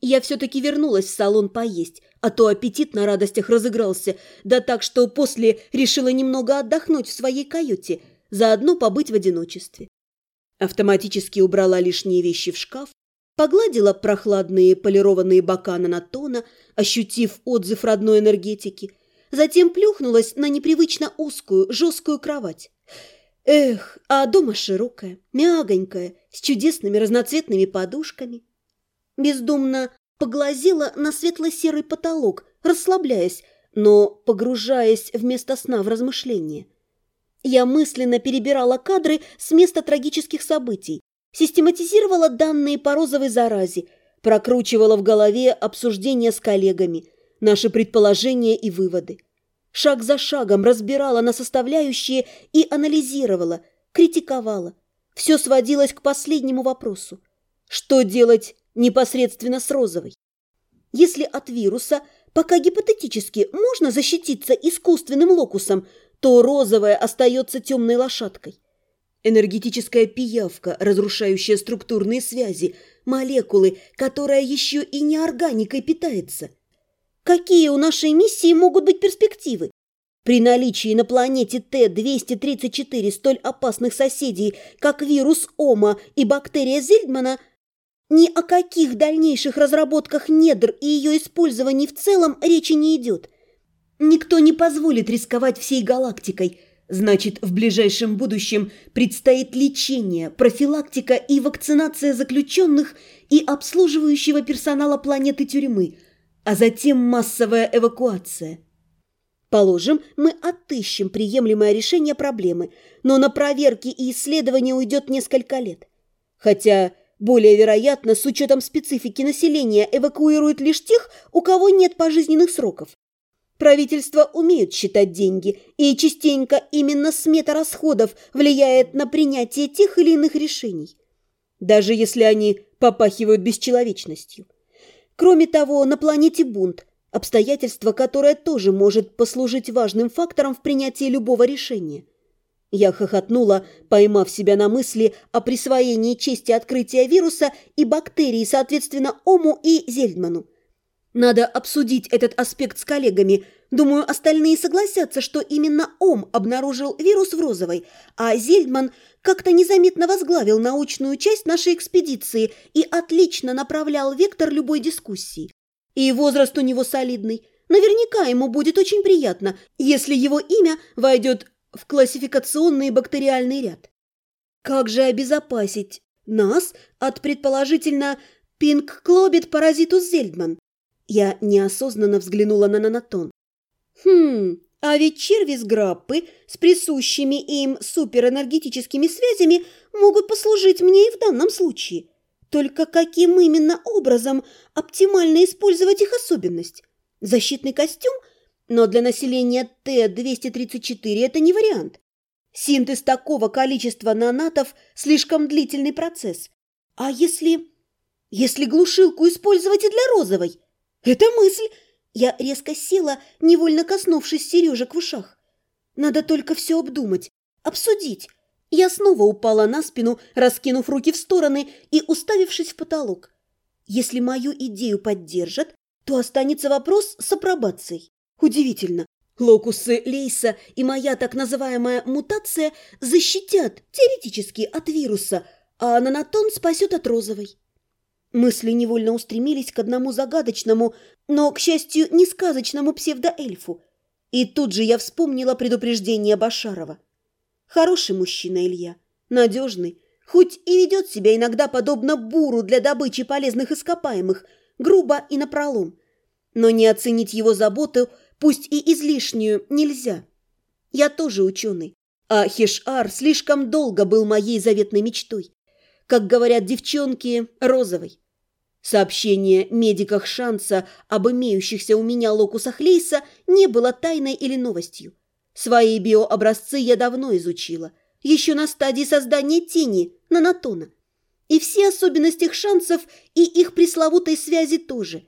Я все-таки вернулась в салон поесть, а то аппетит на радостях разыгрался, да так, что после решила немного отдохнуть в своей каюте, заодно побыть в одиночестве. Автоматически убрала лишние вещи в шкаф, погладила прохладные полированные бока Нанатона, ощутив отзыв родной энергетики, затем плюхнулась на непривычно узкую, жесткую кровать. Эх, а дома широкая, мягонькая, с чудесными разноцветными подушками. Бездумно поглазела на светло-серый потолок, расслабляясь, но погружаясь вместо сна в размышления. Я мысленно перебирала кадры с места трагических событий, систематизировала данные по розовой заразе, прокручивала в голове обсуждения с коллегами, наши предположения и выводы. Шаг за шагом разбирала на составляющие и анализировала, критиковала. Все сводилось к последнему вопросу. Что делать непосредственно с розовой? Если от вируса пока гипотетически можно защититься искусственным локусом, то розовая остается темной лошадкой. Энергетическая пиявка, разрушающая структурные связи, молекулы, которая еще и не органикой питается. Какие у нашей миссии могут быть перспективы? При наличии на планете Т-234 столь опасных соседей, как вирус Ома и бактерия Зельдмана, ни о каких дальнейших разработках недр и ее использовании в целом речи не идет. Никто не позволит рисковать всей галактикой. Значит, в ближайшем будущем предстоит лечение, профилактика и вакцинация заключенных и обслуживающего персонала планеты тюрьмы, а затем массовая эвакуация. Положим, мы отыщем приемлемое решение проблемы, но на проверки и исследования уйдет несколько лет. Хотя, более вероятно, с учетом специфики населения эвакуируют лишь тех, у кого нет пожизненных сроков. Правительства умеют считать деньги, и частенько именно смета расходов влияет на принятие тех или иных решений, даже если они попахивают бесчеловечностью. Кроме того, на планете бунт, обстоятельство, которое тоже может послужить важным фактором в принятии любого решения. Я хохотнула, поймав себя на мысли о присвоении чести открытия вируса и бактерии, соответственно, Ому и Зельдману. Надо обсудить этот аспект с коллегами. Думаю, остальные согласятся, что именно Ом обнаружил вирус в розовой, а Зельдман как-то незаметно возглавил научную часть нашей экспедиции и отлично направлял вектор любой дискуссии. И возраст у него солидный. Наверняка ему будет очень приятно, если его имя войдет в классификационный бактериальный ряд. Как же обезопасить нас от, предположительно, пинг-клобит паразитус Зельдман? Я неосознанно взглянула на Нанатон. Хм, а ведь черви с граппы с присущими им суперэнергетическими связями могут послужить мне и в данном случае. Только каким именно образом оптимально использовать их особенность? Защитный костюм? Но для населения Т-234 это не вариант. Синтез такого количества нанатов – слишком длительный процесс. А если... если глушилку использовать и для розовой – это мысль. Я резко села, невольно коснувшись сережек в ушах. Надо только все обдумать, обсудить. Я снова упала на спину, раскинув руки в стороны и уставившись в потолок. Если мою идею поддержат, то останется вопрос с апробацией. Удивительно. Локусы Лейса и моя так называемая мутация защитят теоретически от вируса, а нанотон спасет от розовой. Мысли невольно устремились к одному загадочному, но, к счастью, не сказочному псевдоэльфу. И тут же я вспомнила предупреждение Башарова. Хороший мужчина Илья, надежный, хоть и ведет себя иногда подобно буру для добычи полезных ископаемых, грубо и напролом. Но не оценить его заботу, пусть и излишнюю, нельзя. Я тоже ученый, а Хешар слишком долго был моей заветной мечтой как говорят девчонки, розовой. Сообщение медиках шанса об имеющихся у меня локусах Лейса не было тайной или новостью. Свои биообразцы я давно изучила, еще на стадии создания тени, нанотона. И все особенности их шансов и их пресловутой связи тоже.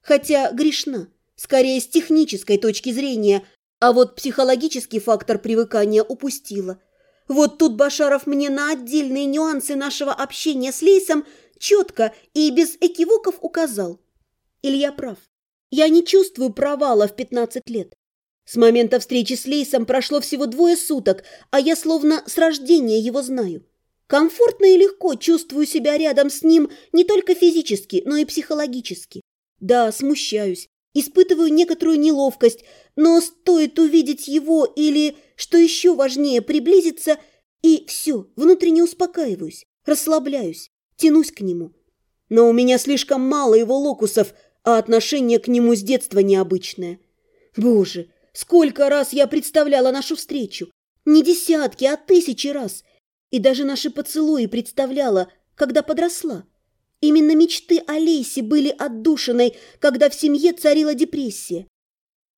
Хотя грешна, скорее с технической точки зрения, а вот психологический фактор привыкания упустила – Вот тут Башаров мне на отдельные нюансы нашего общения с Лейсом четко и без экивоков указал. Илья прав. Я не чувствую провала в 15 лет. С момента встречи с Лейсом прошло всего двое суток, а я словно с рождения его знаю. Комфортно и легко чувствую себя рядом с ним не только физически, но и психологически. Да, смущаюсь, испытываю некоторую неловкость, но стоит увидеть его или, что еще важнее, приблизиться, и все, внутренне успокаиваюсь, расслабляюсь, тянусь к нему. Но у меня слишком мало его локусов, а отношение к нему с детства необычное. Боже, сколько раз я представляла нашу встречу! Не десятки, а тысячи раз – и даже наши поцелуи представляла, когда подросла. Именно мечты о Лейсе были отдушиной, когда в семье царила депрессия.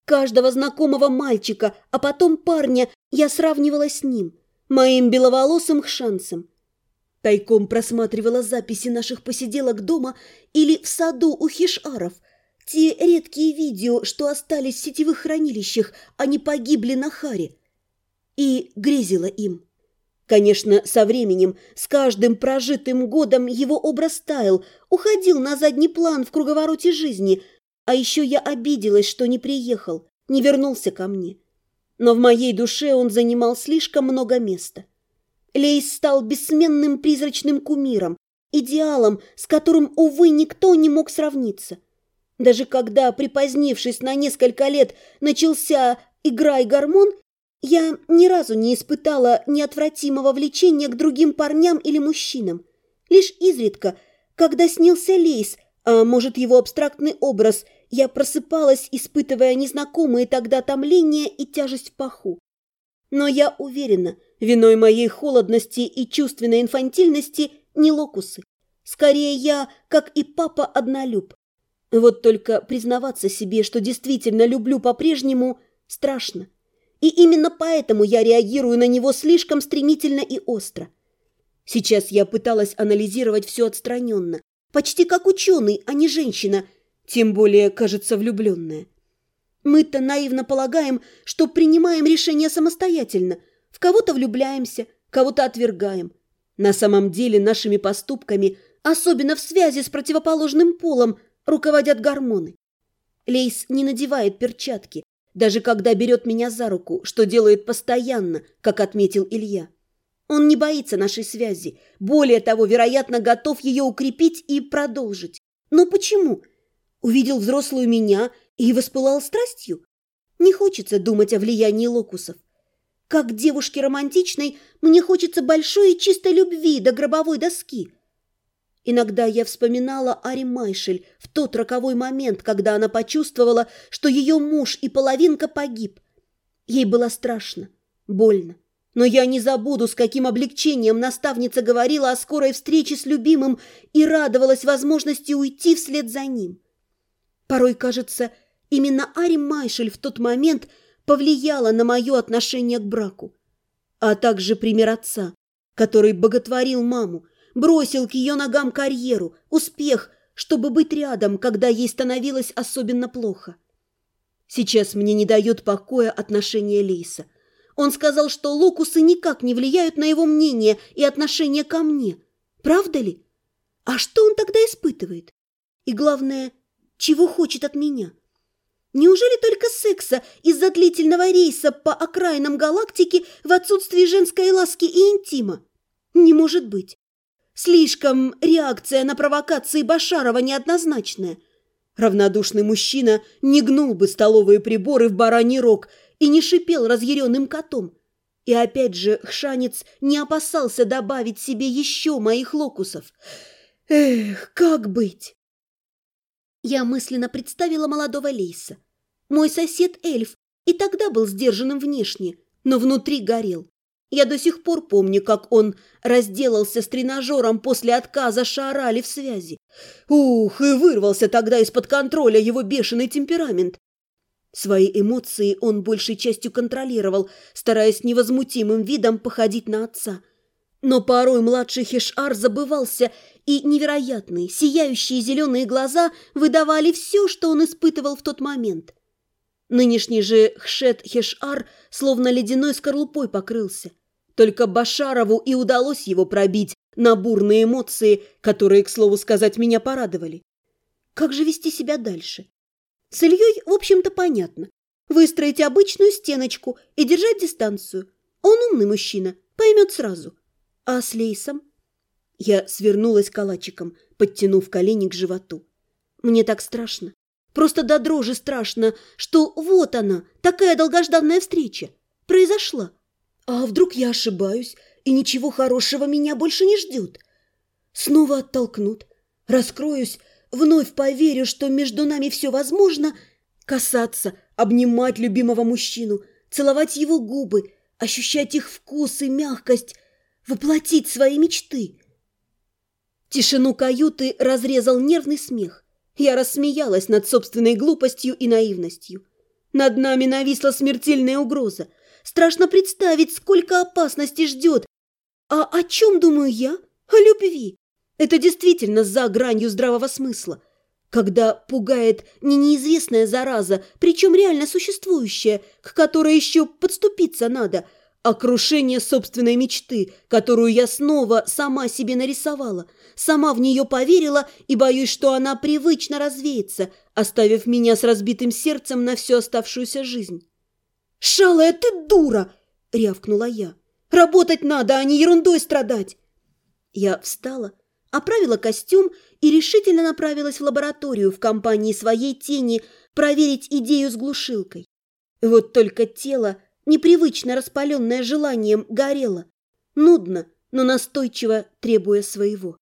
Каждого знакомого мальчика, а потом парня я сравнивала с ним, моим беловолосым хшанцем. Тайком просматривала записи наших посиделок дома или в саду у хишаров, те редкие видео, что остались в сетевых хранилищах, они погибли на Харе, и грезила им. Конечно, со временем, с каждым прожитым годом его образ таял, уходил на задний план в круговороте жизни, а еще я обиделась, что не приехал, не вернулся ко мне. Но в моей душе он занимал слишком много места. Лейс стал бессменным призрачным кумиром, идеалом, с которым, увы, никто не мог сравниться. Даже когда, припозднившись на несколько лет, начался «Играй гормон», я ни разу не испытала неотвратимого влечения к другим парням или мужчинам. Лишь изредка, когда снился Лейс, а может его абстрактный образ, я просыпалась, испытывая незнакомые тогда томление и тяжесть в паху. Но я уверена, виной моей холодности и чувственной инфантильности не локусы. Скорее я, как и папа, однолюб. Вот только признаваться себе, что действительно люблю по-прежнему, страшно. И именно поэтому я реагирую на него слишком стремительно и остро. Сейчас я пыталась анализировать все отстраненно, почти как ученый, а не женщина, тем более, кажется, влюбленная. Мы-то наивно полагаем, что принимаем решения самостоятельно, в кого-то влюбляемся, кого-то отвергаем. На самом деле нашими поступками, особенно в связи с противоположным полом, руководят гормоны. Лейс не надевает перчатки, даже когда берет меня за руку, что делает постоянно, как отметил Илья. Он не боится нашей связи, более того, вероятно, готов ее укрепить и продолжить. Но почему? Увидел взрослую меня и воспылал страстью? Не хочется думать о влиянии локусов. Как девушке романтичной, мне хочется большой и чистой любви до гробовой доски – Иногда я вспоминала Ари Майшель в тот роковой момент, когда она почувствовала, что ее муж и половинка погиб. Ей было страшно, больно. Но я не забуду, с каким облегчением наставница говорила о скорой встрече с любимым и радовалась возможности уйти вслед за ним. Порой, кажется, именно Ари Майшель в тот момент повлияла на мое отношение к браку, а также пример отца, который боготворил маму, бросил к ее ногам карьеру, успех, чтобы быть рядом, когда ей становилось особенно плохо. Сейчас мне не дает покоя отношение Лейса. Он сказал, что локусы никак не влияют на его мнение и отношение ко мне. Правда ли? А что он тогда испытывает? И главное, чего хочет от меня? Неужели только секса из-за длительного рейса по окраинам галактики в отсутствии женской ласки и интима? Не может быть. Слишком реакция на провокации Башарова неоднозначная. Равнодушный мужчина не гнул бы столовые приборы в бараний рог и не шипел разъяренным котом. И опять же Хшанец не опасался добавить себе еще моих локусов. Эх, как быть? Я мысленно представила молодого Лейса. Мой сосед-эльф и тогда был сдержанным внешне, но внутри горел. Я до сих пор помню, как он разделался с тренажером после отказа Шарали в связи. Ух, и вырвался тогда из-под контроля его бешеный темперамент. Свои эмоции он большей частью контролировал, стараясь невозмутимым видом походить на отца. Но порой младший Хешар забывался, и невероятные, сияющие зеленые глаза выдавали все, что он испытывал в тот момент. Нынешний же Хшет Хешар словно ледяной скорлупой покрылся – Только Башарову и удалось его пробить на бурные эмоции, которые, к слову сказать, меня порадовали. Как же вести себя дальше? С Ильей, в общем-то, понятно. Выстроить обычную стеночку и держать дистанцию. Он умный мужчина, поймет сразу. А с Лейсом? Я свернулась калачиком, подтянув колени к животу. Мне так страшно. Просто до дрожи страшно, что вот она, такая долгожданная встреча. Произошла. А вдруг я ошибаюсь, и ничего хорошего меня больше не ждет? Снова оттолкнут. Раскроюсь, вновь поверю, что между нами все возможно. Касаться, обнимать любимого мужчину, целовать его губы, ощущать их вкус и мягкость, воплотить свои мечты. Тишину каюты разрезал нервный смех. Я рассмеялась над собственной глупостью и наивностью. Над нами нависла смертельная угроза. Страшно представить, сколько опасностей ждет. А о чем думаю я? О любви. Это действительно за гранью здравого смысла. Когда пугает не неизвестная зараза, причем реально существующая, к которой еще подступиться надо – а крушение собственной мечты, которую я снова сама себе нарисовала. Сама в нее поверила и боюсь, что она привычно развеется, оставив меня с разбитым сердцем на всю оставшуюся жизнь. «Шалая ты дура!» — рявкнула я. «Работать надо, а не ерундой страдать!» Я встала, оправила костюм и решительно направилась в лабораторию в компании своей тени проверить идею с глушилкой. Вот только тело непривычно распаленное желанием, горело. Нудно, но настойчиво требуя своего.